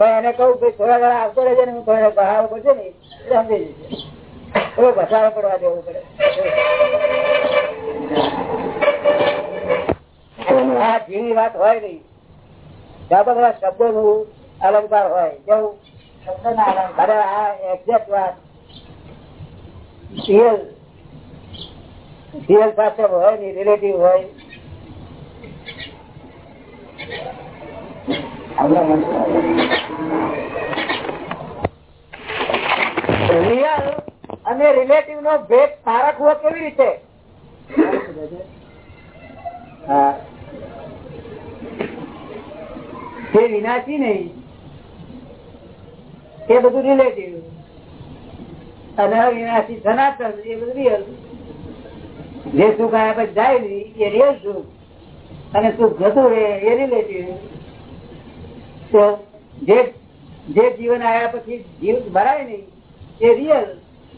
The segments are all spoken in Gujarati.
પણ એને કહું કે થોડા ઘણા આવતો રહેજે ને હું થોડા બહાર પડશે ને સમજી જશે. થોડો ઘસારો પડવા દેવું પડે. આ જીવી વાત હોય નહીં. ત્યાં બધા શબ્દો નું અલંકાર હોય કેવું અરે આ એક્ઝેક્ટ વાત સિયલ સિયલ પાસે હોય ને રિલેટિવ હોય. રિયલ અને રિલેટિવ નો ભેદ પારખવો કેવી રીતે? વિનાશી નહીં. એ બધું રિલેટિવ અને અવિનાશી સનાતન, એ બધું રિયલ જે સુખ આયા પછી જાય નહીં, એ રિયલ સુખ. અને સુખ જતું રહે, એ રિલેટિવ તો જે જે જીવન આવ્યા પછી જીવ ભરાય નહીં એ રિયલ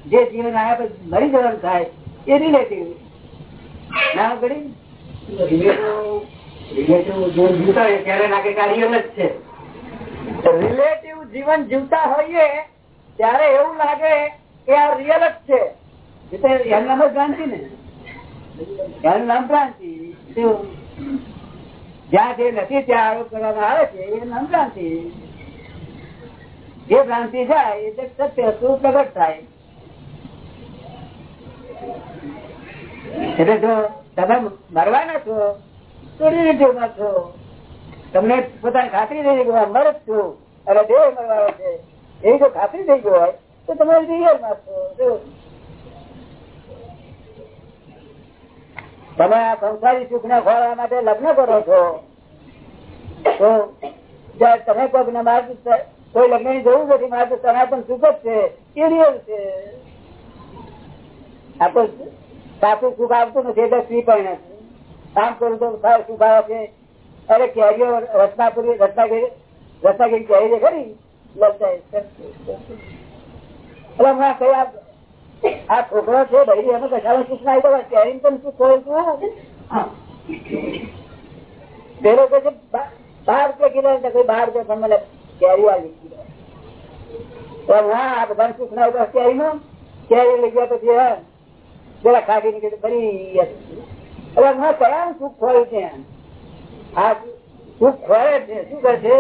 જે જીવન આવ્યા પછી મરી જવાનું થાય એ રિલેટિવ ના ઘડી રિલેટિવ જીવન જીવતા હોઈએ ત્યારે એવું લાગે કે આ રિયલ જ છે. એનું નામ જ ભ્રાંતિ ને. એનું નામ ભ્રાંતિ જ્યાં જે નથી, ત્યાં આરોપ કરવામાં આવે છે, એ નામ ભ્રાંતિ. જે ભ્રાંતિ જાય એટલે સત્ય હતું પ્રગટ થાય. એટલે જો તમે મરવાના છો, તો રિલેટિવમાં છો. તમને પોતાની ખાતરી થઈ ગઈ મર જ છું, અને દેહ મરવાનો છે એવી જો ખાતરી થઈ ગયો હોય, તો તમે રિયલમાં છો. તમે આ સંસારી સુખ ને ખોળવા માટે લગ્ન કરો છો, તો તમે કોઈક ને માર્ગ કોઈ લગ્નની જરૂર નથી મારે તો સનાતન સુખ જ છે, એ છે. આ તો સાચું સુખ આવતું નથી, એટલે સ્ત્રી પણ કામ કરું તો સુખ આવે છે. અરે કેરીઓ રત્નાપુરી, રત્નાગીરી રત્નાગીરી કેરી ખરી? લગતા કયા આ છોકરો છે, ભાઈ, એમાં કશાનો સુખ ના આવ્યો કેરી પણ સુખ હોય પેલો કે બાર રૂપિયા કિલો કોઈ બાર રૂપિયા પણ મને કેરી આવી બધા સુખ ના લઈ ગયા પછી, હા, પેલા ખાધી નીકળી ફરી એટલે હા કયા સુખ હોય છે. આ સુખ ખોરે છે. શું કરશે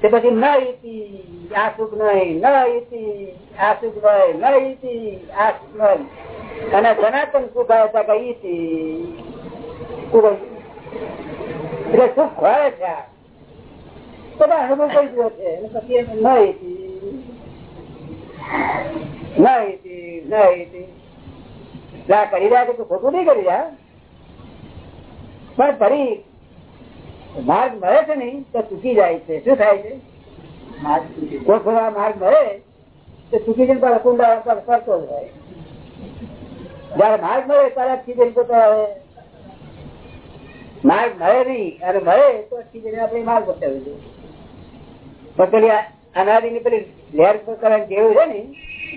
તે પછી ન આ સુખ નહીં ન આ સુખ નહીં ન આ સુખ નહીં અને સનાતન સુખ આવતા કઈ ઈતી. એટલે સુખ ખોરે છે બધા અનુભવ કરી ગયો છે. પછી ઈતી ન ઈતી ન ઈતી કરી રહ્યા છે ખોટું નહીં કરી રહ્યા. પણ ફરી માર્ગ મળે છે ને તો ચૂકી જાય છે. શું થાય છે? માર્ગ મળે, તો ચૂકી જઈને પણ કુંડા કરતો જાય જયારે માર્ગ મળે, ત્યારે જઈને પોતા માર્ગ મળે નહીં, અને મળે, તો જઈને આપણે માર્ગ બતાવી દઈએ. પણ પેલી અનાદિ ની પેલી લહેર કરવાની જેવું છે ને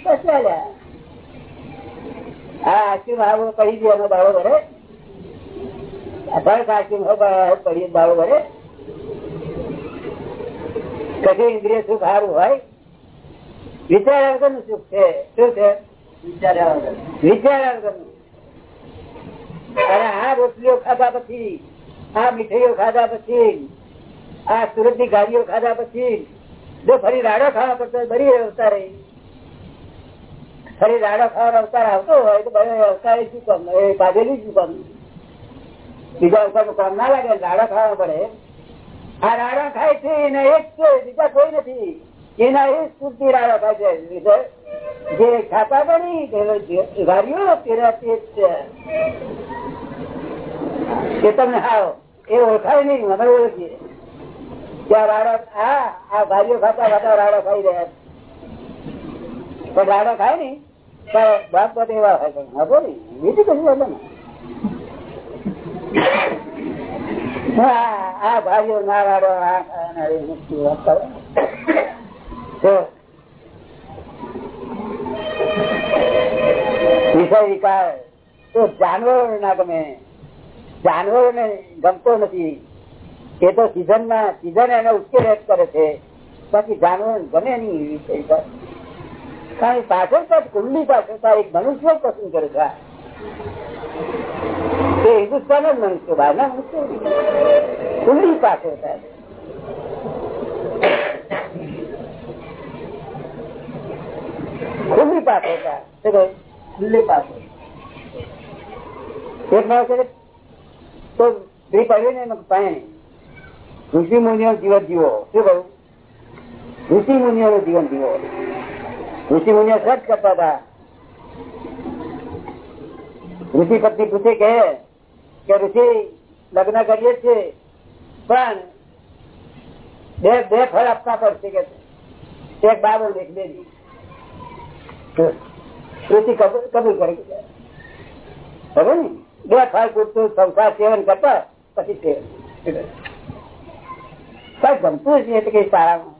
બસ આ હા હાકીમ આવો કહી દે એનો દાવો ભરે અઢાર હાકીમ પડી દાવો ભરે કદી ઇન્દ્રિય સુખ સારું હોય. વિચાર વગર સુખ છે. શું છે? વિચાર વગર અને આ રોટલીઓ ખાધા પછી આ મીઠાઈઓ ખાધા પછી આ સુરતની ગાડીઓ ખાધા પછી જો ફરી રાડો ખાવા પડતો બરી અવતાર. ફરી રાડો ખાવાનો અવતાર આવતો હોય તો અવતારે શું કામ? એ બાંધેલી શું કામ? બીજા ઉપર કામ ના લાગે, રાડા ખાવા પડે. આ રાડા ખાય છે, એના એક છે, બીજા કોઈ નથી. એના એ સ્ફૂર્તિ રાડા ખાય છે જે ખાતા પડી વાર્યો તેના એ તમને હાવ એ ઓળખાય નહીં, અમે ઓળખીએ. ત્યાં રાડા, હા, આ ગાડીઓ ખાતા ખાતા રાડા ખાઈ રહ્યા પણ રાડા ખાય ને બાપ પોતે એવા ખાય બોલી, બીજું કશું વાંધો ને આ ના રાડો વિષય વિકાર. ના ગમે. જાનવરો ને ગમતો નથી. એ તો સીઝનમાં સીઝન એને ઉશ્કેર કરે છે. બાકી જાનવર ગમે નહીં કારણ પાછળ કુંડલી પાછળ એક મનુષ્ય પસંદ કરે છે. હિન્દુસ્તાન જ મનુષ્ય બહાર ના મનુષ્ય કુંડલી પાછળ થાય ખુલ્લી પાછળ થાય ખુલ્લી પાછળ એક માણસ તો બે પડ્યું ને પાણી ઋષિ મુનિઓ જીવન જીવો. શું કહ્યું ઋષિ મુનિઓ નું જીવન જીવો. ઋષિ મુનિઓ સજ કરતા હતા. ઋષિ પત્ની પૂછે કે ઋષિ, લગ્ન કરીએ છીએ, પણ બે બે ફળ આપવા પડશે કે એક બાબો લેખ ઋષિ કબૂલ કરી ખબર ને? બે ફળ પૂરતું સંસાર સેવન કરતા પછી સેવન. કઈ ગમતું જ એટલે કઈ સારામાં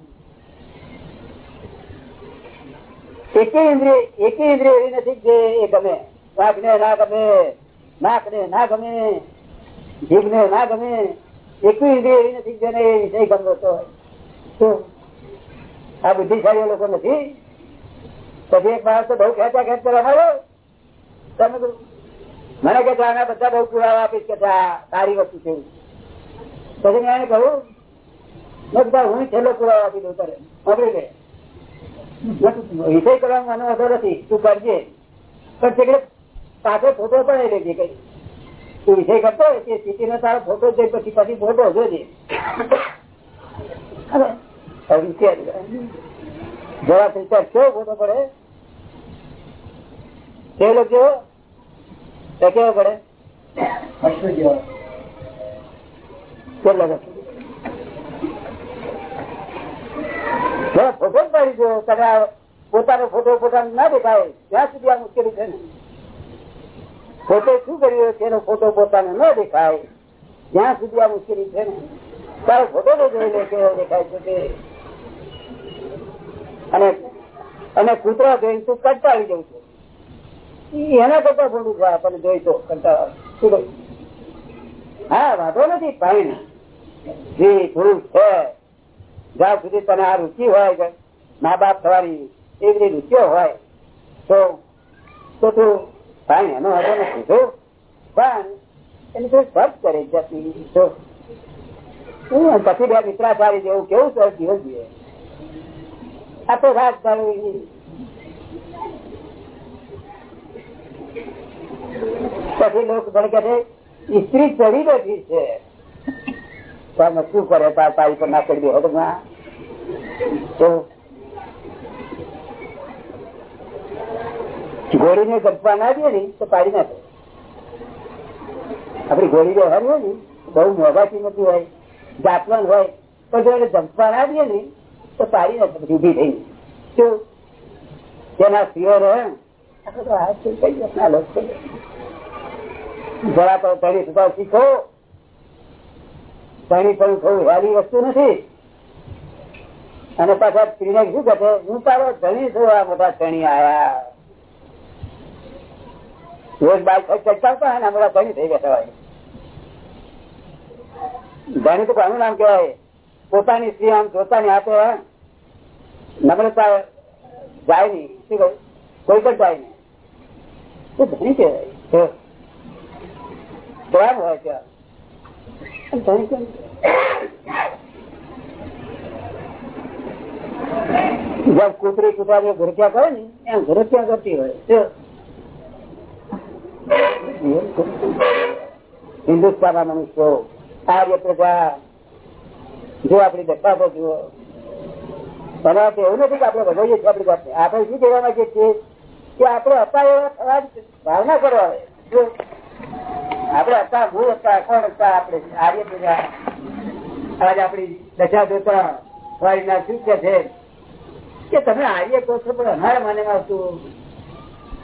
એકે ઇન્દ્રિય એકે ઇન્દ્રિય એવી નથી જે એ ગમે. વાઘ ને ના ગમે ને ના ગમે, જીભ ના ગમે, એકવી ઇન્દ્રિય એવી નથી જેને એ વિષય ગમતો હોય. આ બુદ્ધિશાળી લોકો નથી? પછી એક માણસ તો બહુ ખેંચા ખેંચ કરવા તમે મને કે આના બધા બહુ પુરાવા આપીશ કે સારી વસ્તુ છે. પછી મેં કહ્યું હું છેલ્લો પુરાવા આપી દઉં તારે પકડી લે વિષય કરવાનો મને વધુ નથી, તું કરજે. પણ પાછો ફોટો પણ એ લેજે કઈ તું વિષય કરતો હોય તે સ્થિતિ નો તારો ફોટો જોઈ પછી પછી ફોટો જોજે જરા વિચાર કેવો ફોટો પડે? કેવો? કેવો કેવો પડે? ફોટો પાડી દો. તમે પોતાનો ફોટો પોતાનો ના દેખાય. ત્યાં સુધી આ મુશ્કેલી છે ને. ફોટો શું કર્યું છે એનો ફોટો પોતાને ન દેખાય. જ્યાં સુધી આ મુશ્કેલી છે ને તારો ફોટો તો જોઈ લે કેવો દેખાય છે અને અને કૂતરા જોઈ તું કંટાળી જવું છે. એના કરતા ખોટું છે આપણને જોઈ તો કંટાળા હા, વાંધો નથી પાણી જે પુરુષ છે, જ્યાં સુધી તને આ રુચિ હોય મા બાપ થવાની એવી રુચિઓ હોય, તો તો તું કાંઈ એનો હતો નથી, જો. પણ એને થોડું સ્પર્શ કરે જાતની તો પછી બે મિત્રાચારી જેવું કેવું સર જીવન જીવે. આ તો રાત પછી લોકો કે સ્ત્રી ચડી બેઠી છે. શું કરે પારી પર ના કરી દે ઘોડી ને ગપવા ના દે ને, તો પાડી નાખે. આપડી ઘોડી વ્યવહાર હોય ને, બહુ મોઘા કિંમતી હોય, જાતવાન હોય, તો જો એને જંપવા ના દે ને, તો પાડી નાખે, પછી થઈ શું તેના રહે જરા તો તેની સુધાર શીખો. ધણી પણ થોડું હેરી વસ્તુ નથી. અને પાછા સ્ત્રીને શું કહે હું તારો ધણી છું, આ બધા ધણી આયા. રોજ બાઈક ચડતા ને અમારા ધણી થઈ ગયા હોય ધણી તો કોનું નામ કેવાય પોતાની સ્ત્રી આમ જોતાની હાથે નમ્રતા જાય નહીં. શું કહું? કોઈ પણ જાય નહીં. ધણી કેવાય કેમ હોય ત્યાં જબ કૂતરી કૂતરા ઘરક્યા કરે ને, એમ ઘરક્યા કરતી હોય. હિન્દુસ્તાન ના મનુષ્યો આર્ય પ્રજા, જો આપડી દશા જુઓ બનાવ એવું નથી કે આપડે વધારીએ છીએ આપડી જાતને. આપણે શું કહેવા માંગીએ છીએ? કે આપડે હતા એવા થવા ભાવના કરવા આપડે હતા ભૂ હતા, કોણ હતા આપડે આર્ય પ્રજા, આજે આપડી દશા જોતા વાળી ના શું કે છે. કે તમે આર્ય કહો છો, પણ અમારે મને આવતું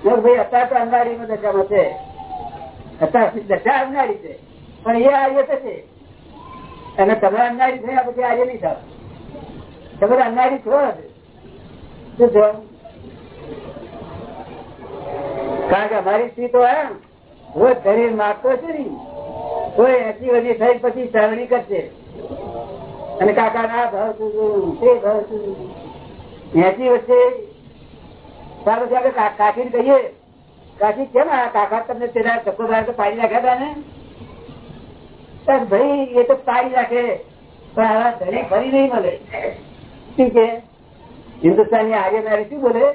ભાઈ, અત્યારે તો અંગાડી માં દશામાં છે. દશા છે. પણ એ આર્ય થશે અને તમે અન્નારી થયા પછી આર્ય નહીં થાવ તમે અન્નારી છો છો કારણ કે અમારી સ્ત્રી તો એમ, રોજ શરીર માગતો છે ને કોઈ એસી વધી થઈ પછી ચાલણી કરશે. અને કાકા, ના ભાવ તે શું એસી વચ્ચે સારું છે કાકી કહીએ. કાકી, કેમ કાકા તમને તેના ધક્કો તો પાડી નાખ્યા હતા ને ભાઈ, એ તો પાડી નાખે, પણ આવા ધણી ફરી નહીં મળે. શું કે? હિન્દુસ્તાનની મારી શું બોલે?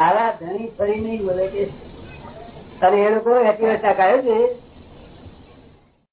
આવા ધણી ફરી નહીં મળે કે. અને એ લોકો વર્ષ કાઢ્યો છે.